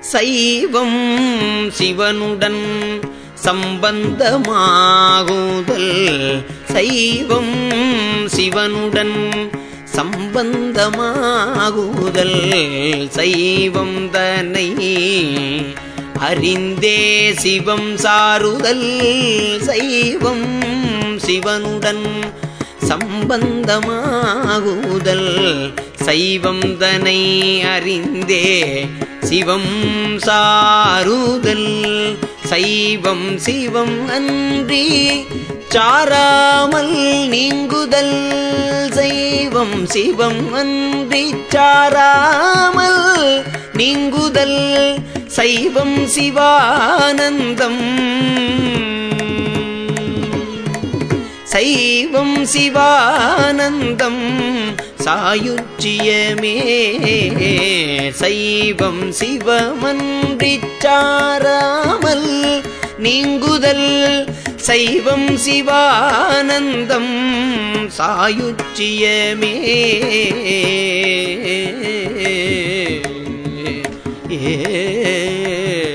சைவம் சிவனுடன் சம்பந்தமாகுதல். சைவம் சிவனுடன் சம்பந்தமாகுதல். சைவம் தன்னை அறிந்தே சிவம் சாருதல். சைவம் சிவனுடன் சம்பந்தமாகுதல். சைவம் தனை அறிந்தே சிவம் சாருதல். சைவம் சிவம் அன்றி சாராமல் நீங்குதல். சைவம் சிவம் அன்றி சாராமல் நீங்குதல். சைவம் சிவானந்தம். சைவம் சிவானந்தம். சாயுச்சியமே சைவம் சிவமன்றி சாராமல் நீங்குதல். சைவம் சிவானந்தம் சாயுச்சியமே ஏ.